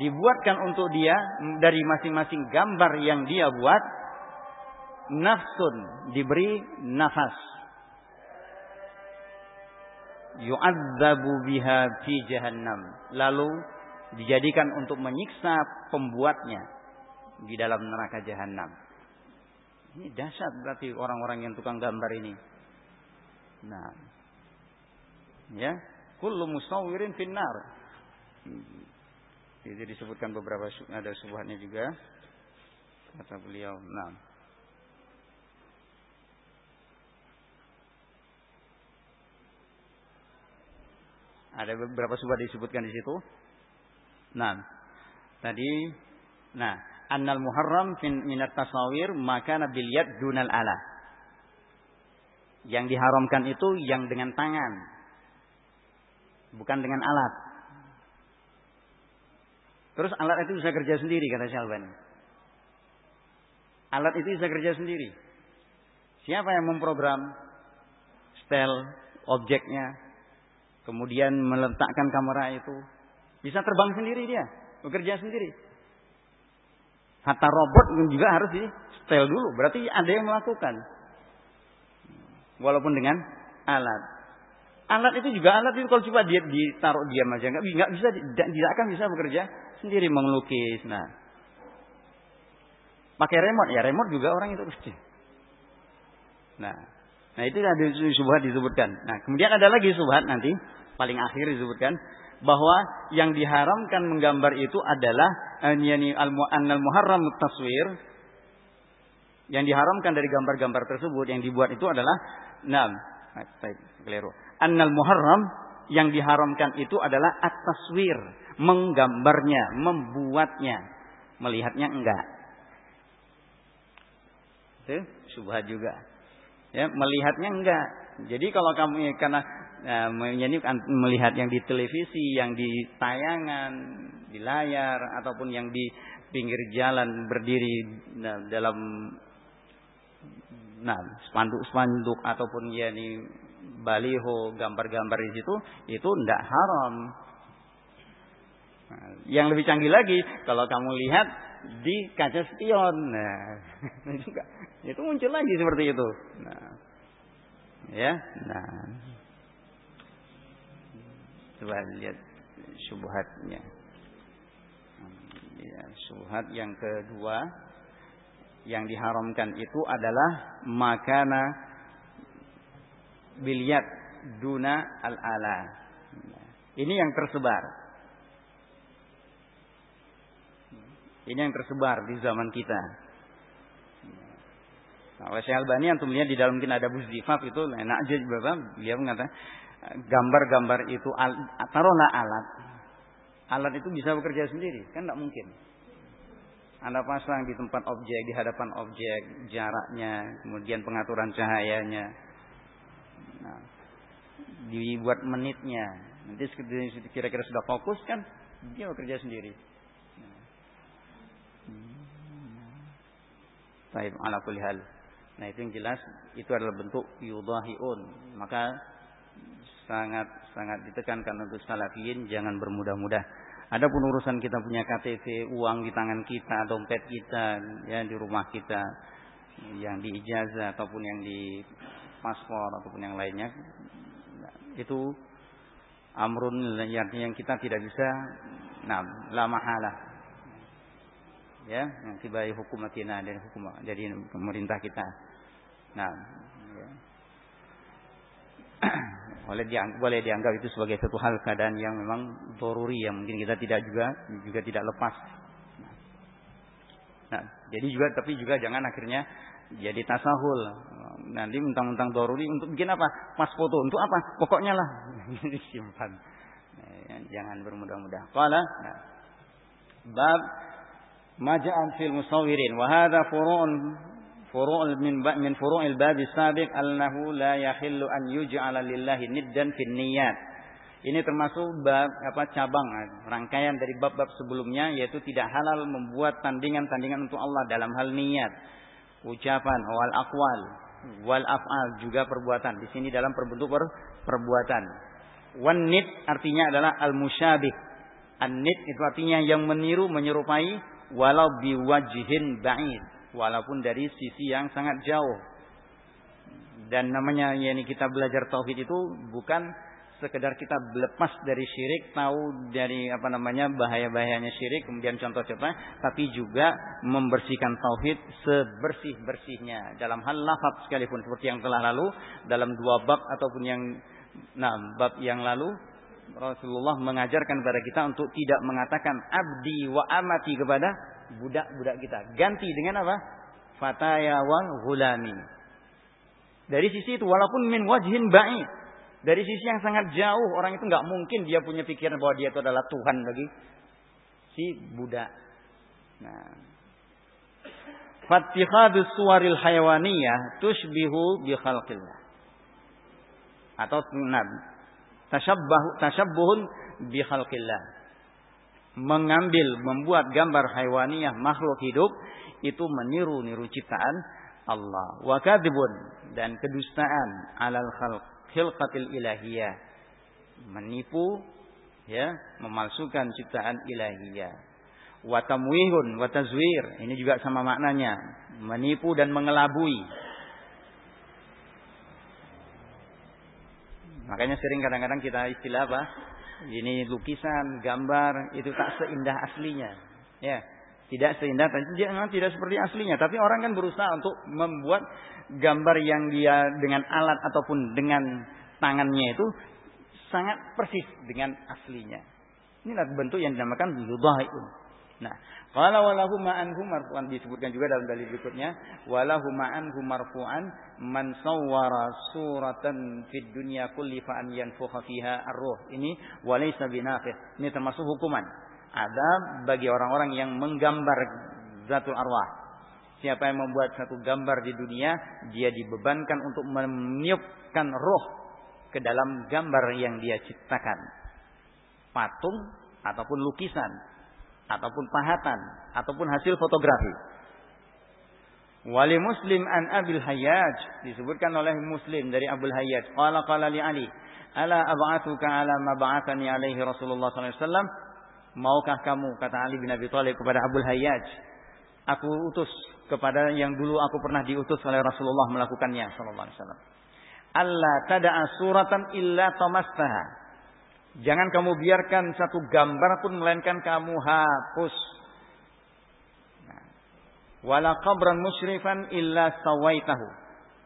Dibuatkan untuk dia dari masing-masing gambar yang dia buat. Nafsun. Diberi nafas. Yu'adzabu biha fi jahannam. Lalu dijadikan untuk menyiksa pembuatnya di dalam neraka jahanam ini dahsyat berarti orang-orang yang tukang gambar ini. Nah ya kullu musawwirin finnar. Itu disebutkan beberapa ada subhatnya juga kata beliau. Nah. Ada beberapa subhat disebutkan di situ nah tadi nah annal muharram minat tasawir maka nabil yad dunal ala yang diharamkan itu yang dengan tangan bukan dengan alat. Terus alat itu bisa kerja sendiri kata Syalbani. Alat itu bisa kerja sendiri. Siapa yang memprogram stel objeknya, kemudian meletakkan kamera itu, bisa terbang sendiri dia, bekerja sendiri. Hatta robot juga harus di stel dulu, berarti ada yang melakukan. Walaupun dengan alat. Alat itu juga alat itu kalau coba dia ditaruh diam aja nggak nggak bisa tidak akan bisa bekerja sendiri melukis. Nah, pakai remote ya remote juga orang itu pasti. Nah, nah itu ada subhat disebutkan. Nah, kemudian ada lagi subhat nanti paling akhir disebutkan bahwa yang diharamkan menggambar itu adalah eh, yani al muharram taswir yang diharamkan dari gambar-gambar tersebut yang dibuat itu adalah enam. Keliru annal muharram yang diharamkan itu adalah at-taswir, menggambarnya, membuatnya, melihatnya enggak. Itu subhat juga. Ya, melihatnya enggak. Jadi kalau kamu karena nah, melihat yang di televisi, yang di tayangan, di layar ataupun yang di pinggir jalan berdiri nah, dalam nah spanduk-spanduk ataupun ya di baliho, gambar-gambar di situ itu tidak haram. Nah, yang lebih canggih lagi kalau kamu lihat di kaca spion, nah itu muncul lagi seperti itu. Nah, ya, nah coba lihat subhatnya. Ya, yang kedua yang diharamkan itu adalah makana bilyat duna al-ala. Ini yang tersebar. Ini yang tersebar di zaman kita. Nah, Syekh Albani yang melihat di dalam mungkin ada buzdifaf itu enak aja Bapak dia mengatakan gambar-gambar itu taruhlah alat. Alat itu bisa bekerja sendiri, kan tidak mungkin. Anda pasang di tempat objek, di hadapan objek, jaraknya, kemudian pengaturan cahayanya, Nah, dibuat menitnya. Nanti kira-kira sudah fokus kan dia bekerja sendiri. Baik, ala kulli. Nah, itu yang jelas itu adalah bentuk yudahiun. Maka sangat sangat ditekankan untuk salafiyin jangan bermudah-mudah. Ada pun urusan kita punya KTP, uang di tangan kita, dompet kita, ya di rumah kita, yang di ijazah ataupun yang di paspor ataupun yang lainnya itu amrun yang kita tidak bisa nah la mahalah ya yang tibai hukum atina dan hukum jadi pemerintah kita nah ya. Boleh dianggap, boleh dianggap itu sebagai satu hal keadaan yang memang doruri yang mungkin kita tidak juga juga tidak lepas Nah, jadi juga tapi juga jangan akhirnya jadi tasahul. Nanti mentang-mentang doruri untuk bikin apa? Pas foto untuk apa? Pokoknya lah disimpan. Nah, jangan bermudah-mudah. Qala nah. bab maja'an fil musawirin wa hadha furu'ul min min furu'il bab sabiq annahu la yahillu an yuj'ala lillahi niddan fin niyyat ini termasuk bab apa cabang rangkaian dari bab-bab sebelumnya yaitu tidak halal membuat tandingan-tandingan untuk Allah dalam hal niat, ucapan, wal akwal, wal af'al juga perbuatan. Di sini dalam berbentuk per, perbuatan. Wan nit artinya adalah al musyabih. An nit itu artinya yang meniru menyerupai walau biwajihin ba'id, walaupun dari sisi yang sangat jauh. Dan namanya yakni kita belajar tauhid itu bukan sekedar kita lepas dari syirik, tahu dari apa namanya bahaya-bahayanya syirik, kemudian contoh-contoh, tapi juga membersihkan tauhid sebersih-bersihnya dalam hal lafaz sekalipun seperti yang telah lalu dalam dua bab ataupun yang nah bab yang lalu Rasulullah mengajarkan kepada kita untuk tidak mengatakan abdi wa amati kepada budak-budak kita. Ganti dengan apa? Fataya wa gulami. Dari sisi itu walaupun min wajhin ba'id dari sisi yang sangat jauh orang itu nggak mungkin dia punya pikiran bahwa dia itu adalah Tuhan bagi si budak. Nah, Fattihadus suwaril hayawaniyah tushbihu bi khalqillah. Atau nah, tashabbuh tashabbuhun bi khalqillah. Mengambil, membuat gambar hayawaniyah makhluk hidup itu meniru-niru ciptaan Allah. Wa dan kedustaan alal khalq khilqatil ilahiyah. Menipu ya, memalsukan ciptaan ilahiyah. Wa tamwihun wa tazwir. Ini juga sama maknanya, menipu dan mengelabui. Makanya sering kadang-kadang kita istilah apa? Ini lukisan, gambar itu tak seindah aslinya. Ya, tidak seindah jangan tidak seperti aslinya, tapi orang kan berusaha untuk membuat gambar yang dia dengan alat ataupun dengan tangannya itu sangat persis dengan aslinya. Inilah bentuk yang dinamakan yudha'iun. Nah, qala walahu ma'anhu marfu'an disebutkan juga dalam dalil berikutnya, walahu ma'anhu marfu'an man sawwara suratan fid dunya kulli fa an yanfukha fiha ar-ruh. Ini walaysa binafiq. Ini termasuk hukuman. Ada bagi orang-orang yang menggambar zatul arwah. Siapa yang membuat satu gambar di dunia, dia dibebankan untuk meniupkan roh ke dalam gambar yang dia ciptakan. Patung ataupun lukisan ataupun pahatan ataupun hasil fotografi. Wali Muslim an Abil Hayyaj disebutkan oleh Muslim dari Abdul Hayyaj. Qala qala li Ali, "Ala ab'atsuka ala ma ba'athani alaihi Rasulullah sallallahu alaihi wasallam?" Maukah kamu kata Ali bin Abi Thalib kepada Abdul Hayyaj, aku utus kepada yang dulu aku pernah diutus oleh Rasulullah melakukannya sallallahu alaihi wasallam. Allah tada'a suratan illa tamastaha. Jangan kamu biarkan satu gambar pun melainkan kamu hapus. Nah. Wala qabran musyrifan illa sawaitahu.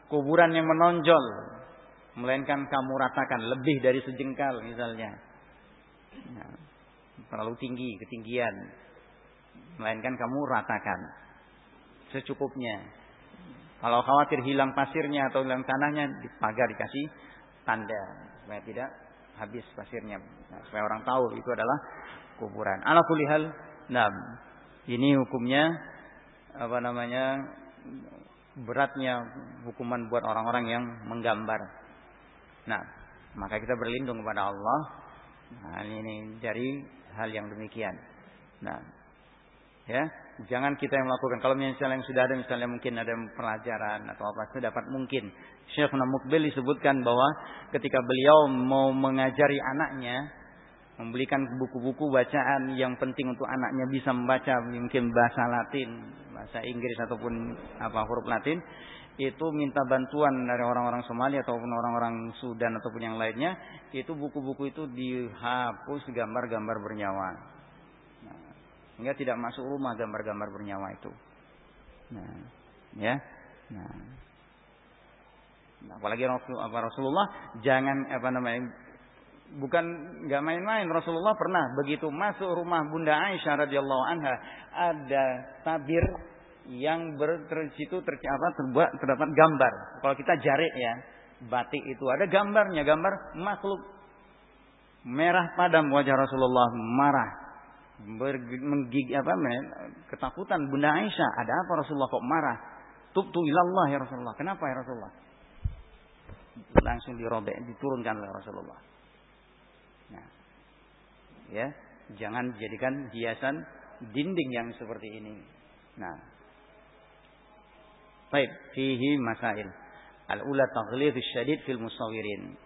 Kuburan yang menonjol melainkan kamu ratakan lebih dari sejengkal misalnya. Nah, terlalu tinggi ketinggian melainkan kamu ratakan secukupnya. Kalau khawatir hilang pasirnya atau hilang tanahnya, dipagar dikasih tanda supaya tidak habis pasirnya. Nah, supaya orang tahu itu adalah kuburan. Ala kulihal, nah ini hukumnya apa namanya beratnya hukuman buat orang-orang yang menggambar. Nah, maka kita berlindung kepada Allah. Nah, ini dari hal yang demikian. Nah, ya jangan kita yang melakukan. Kalau misalnya yang sudah ada misalnya mungkin ada pelajaran atau apa itu dapat mungkin. Syekh Mukbil disebutkan bahwa ketika beliau mau mengajari anaknya membelikan buku-buku bacaan yang penting untuk anaknya bisa membaca mungkin bahasa Latin bahasa Inggris ataupun apa huruf Latin itu minta bantuan dari orang-orang Somalia ataupun orang-orang Sudan ataupun yang lainnya itu buku-buku itu dihapus gambar-gambar bernyawa Sehingga tidak masuk rumah gambar-gambar bernyawa itu. Nah, ya. Nah. Apalagi Rasulullah jangan apa namanya bukan nggak main-main Rasulullah pernah begitu masuk rumah Bunda Aisyah radhiyallahu anha ada tabir yang ber, ter, apa, terbuat terdapat gambar. Kalau kita jarik ya, batik itu ada gambarnya, gambar makhluk merah padam wajah Rasulullah marah menggig apa ketakutan. Bunda Aisyah ada apa Rasulullah kok marah? Tubtu ilallah ya Rasulullah. Kenapa ya Rasulullah? Langsung dirobek diturunkan oleh Rasulullah. Nah, ya jangan jadikan hiasan dinding yang seperti ini. Nah. Baik fihi masail. Al-ula taghlidh syadid fil musawirin.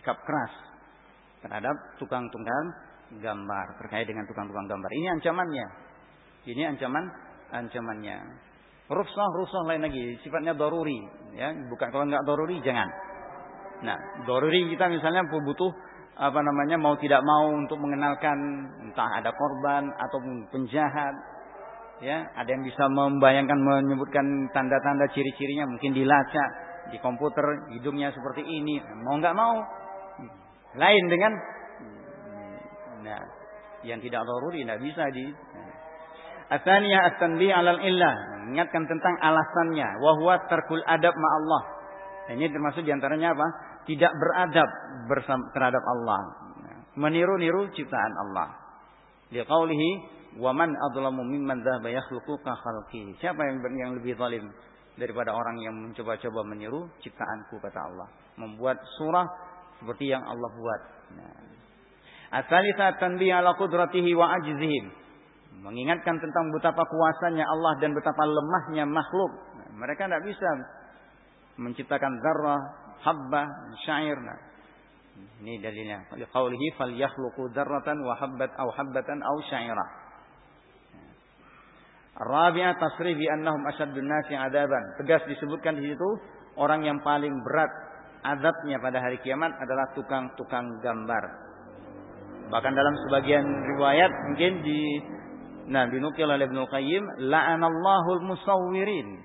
Sikap keras terhadap tukang-tukang gambar terkait dengan tukang-tukang gambar. Ini ancamannya. Ini ancaman ancamannya. Rukhsah rukhsah lain lagi sifatnya daruri ya, bukan kalau nggak daruri jangan. Nah, daruri kita misalnya butuh apa namanya mau tidak mau untuk mengenalkan entah ada korban atau penjahat ya ada yang bisa membayangkan menyebutkan tanda-tanda ciri-cirinya mungkin dilacak di komputer hidungnya seperti ini mau nggak mau lain dengan nah, yang tidak daruri tidak bisa di Asaniyah at-tanbih 'alal illah, mengingatkan tentang alasannya, wa huwa tarkul adab ma Allah. Ini termasuk di antaranya apa? Tidak beradab terhadap Allah. Meniru-niru ciptaan Allah. Dia qaulihi wa man adlamu mimman dhahaba yakhluqu ka khalqi. Siapa yang yang lebih zalim daripada orang yang mencoba-coba meniru ciptaanku kata Allah. Membuat surah seperti yang Allah buat. Nah. Asalisa tanbih ala qudratihi wa ajzihim. Mengingatkan tentang betapa kuasanya Allah dan betapa lemahnya makhluk. Mereka tidak bisa menciptakan zarrah, habbah, syair. Nah, ini dalilnya. Qaulihi falyakhluqu dzarratan wa habbat aw habbatan aw syaira. Rabi'ah tasrih bi annahum asyaddun nasi adaban. Tegas disebutkan di situ orang yang paling berat azabnya pada hari kiamat adalah tukang-tukang gambar. Bahkan dalam sebagian riwayat mungkin di nah dinukil oleh Ibnu Qayyim la'anallahu musawwirin.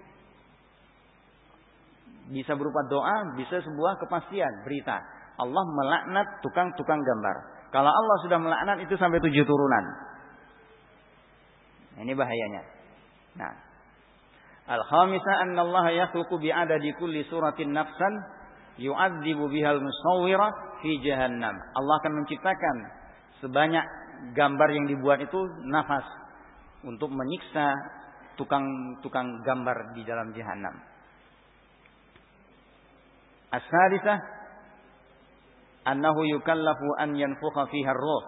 Bisa berupa doa, bisa sebuah kepastian, berita. Allah melaknat tukang-tukang gambar. Kalau Allah sudah melaknat itu sampai tujuh turunan. Ini bahayanya. Nah, Al-khamisah anna Allah yakhluqu bi'adadi kulli suratin nafsan yu'adzibu bihal musawwira fi jahannam. Allah akan menciptakan sebanyak gambar yang dibuat itu nafas untuk menyiksa tukang-tukang gambar di dalam jahanam. As-sadisah annahu yukallafu an yanfukha fiha ruh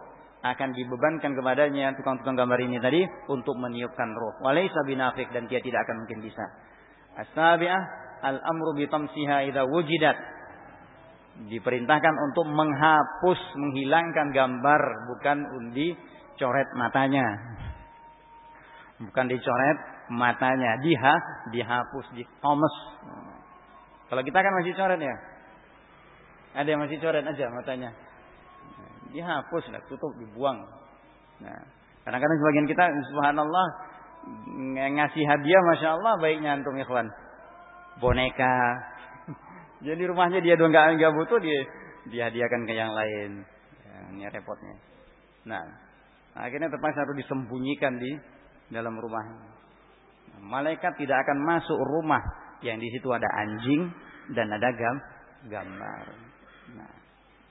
akan dibebankan kepadanya tukang-tukang gambar ini tadi untuk meniupkan roh. Walaysa binafik dan dia tidak akan mungkin bisa. As-sabi'ah al-amru bi tamsiha idza wujidat diperintahkan untuk menghapus, menghilangkan gambar, bukan undi coret matanya. Bukan dicoret matanya, diha, dihapus, ditomes. Kalau kita kan masih coret ya. Ada yang masih coret aja matanya. Dihapus, lah, tutup, dibuang. Nah, kadang-kadang sebagian kita, subhanallah, ngasih hadiah, masya Allah, baiknya antum ikhwan. Boneka, jadi rumahnya dia dong nggak nggak butuh dia dihadiahkan ke yang lain. Ya, ini repotnya. Nah, akhirnya terpaksa harus disembunyikan di dalam rumah. Nah, malaikat tidak akan masuk rumah yang di situ ada anjing dan ada gam gambar. Nah,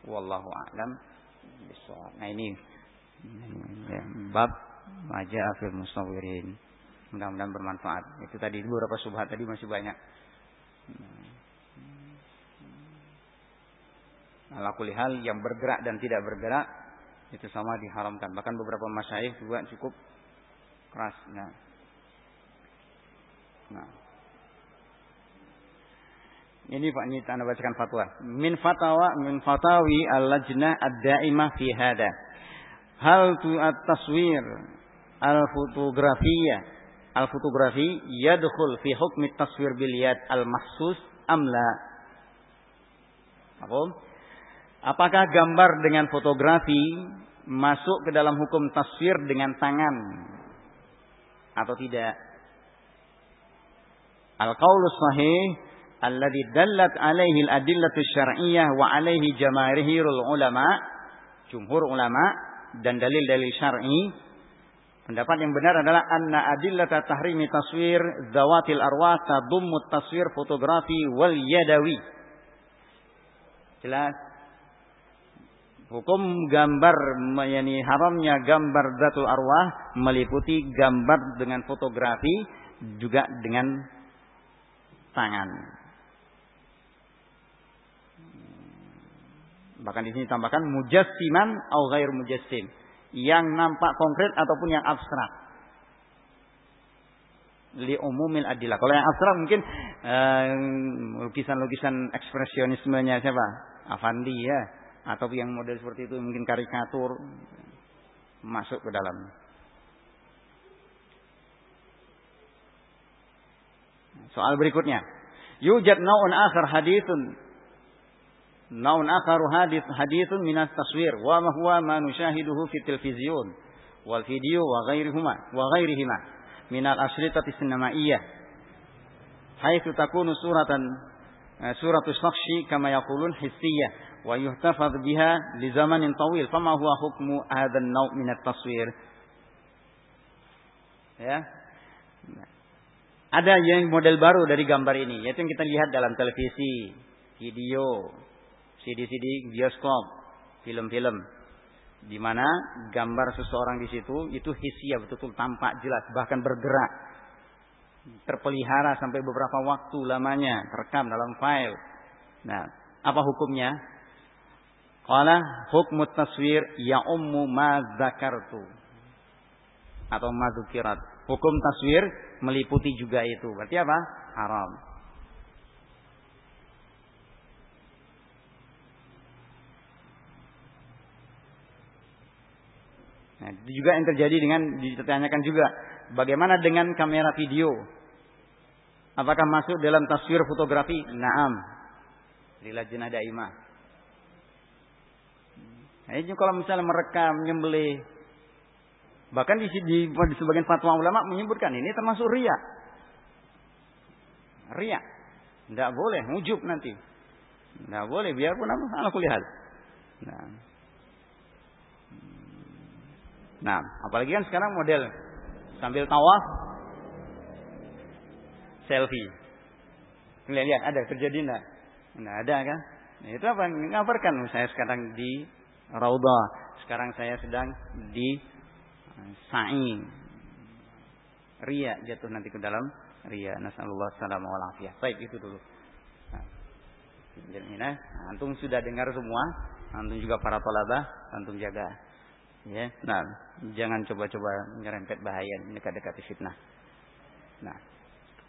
wallahu a'lam Nah, ini ya, bab majah fil musawirin. Mudah-mudahan bermanfaat. Itu tadi beberapa subhat tadi masih banyak. Nah. Ala hal yang bergerak dan tidak bergerak itu sama diharamkan. Bahkan beberapa masyayikh juga cukup keras. Nah. nah. Ini Pak ini Anda bacakan fatwa. Min fatawa min fatawi al-lajnah ad-daimah fi hada. Hal tu at-taswir al-fotografiyah al-fotografi yadkhul fi hukmi taswir bil yad al-mahsus am la? Apa? Apakah gambar dengan fotografi masuk ke dalam hukum taswir dengan tangan atau tidak? Al-qaulus sahih alladhi dallat alaihi al-adillatu syar'iyyah wa alaihi jamaahirul ulama, jumhur ulama dan dalil-dalil syar'i Pendapat yang benar adalah anna adillata tahrimi taswir zawatil arwah tadummu taswir fotografi wal yadawi. Jelas. Hukum gambar yani haramnya gambar zatul arwah meliputi gambar dengan fotografi juga dengan tangan. Bahkan di sini tambahkan mujassiman atau ghair mujassim yang nampak konkret ataupun yang abstrak. Li umumil adilah. Kalau yang abstrak mungkin eh, lukisan-lukisan uh, ekspresionismenya siapa? Avandi ya. Atau yang model seperti itu mungkin karikatur masuk ke dalam. Soal berikutnya. Yujad naun akhar hadithun. Naun akharu hadith hadithun minas taswir. Wa ma huwa ma nushahiduhu fi televisiun. Wal video wa ghairihuma wa ghairihima. Min al asritati sinemaiyah haitsu takunu suratan suratu sakhshi kama yaqulun hissiyah wa yuhtafaz biha li zamanin tawil. Fama huwa hukmu hadha an-naw' min at-taswir. Ya. Ada yang model baru dari gambar ini yaitu yang kita lihat dalam televisi video CD-CD bioskop, film-film. Di mana gambar seseorang di situ itu hisia betul-betul tampak jelas bahkan bergerak. Terpelihara sampai beberapa waktu lamanya terekam dalam file. Nah, apa hukumnya? Qala hukmu taswir ya ummu ma zakartu atau ma Hukum taswir meliputi juga itu. Berarti apa? Haram. Nah, itu juga yang terjadi dengan ditanyakan juga bagaimana dengan kamera video? Apakah masuk dalam taswir fotografi? Naam. Lila jenah daimah. Nah, ini kalau misalnya merekam, menyembelih, bahkan di, di, di sebagian fatwa ulama menyebutkan ini termasuk ria. Ria. Tidak boleh, wujub nanti. Tidak boleh, biarpun apa, ala kulihal. Nah, Nah, apalagi kan sekarang model sambil tawaf selfie. Lihat, lihat ada terjadi enggak? Enggak ada kan? Nah, itu apa? Ngabarkan saya sekarang di Raudhah, sekarang saya sedang di eh, sa'i. Ria jatuh nanti ke dalam ria. Nasallallahu alaihi wasallam Baik itu dulu. Nah, nah, antum sudah dengar semua, antum juga para tolabah, antum jaga. Ya, nah, jangan coba-coba nyerempet bahaya dekat-dekat fitnah. Nah,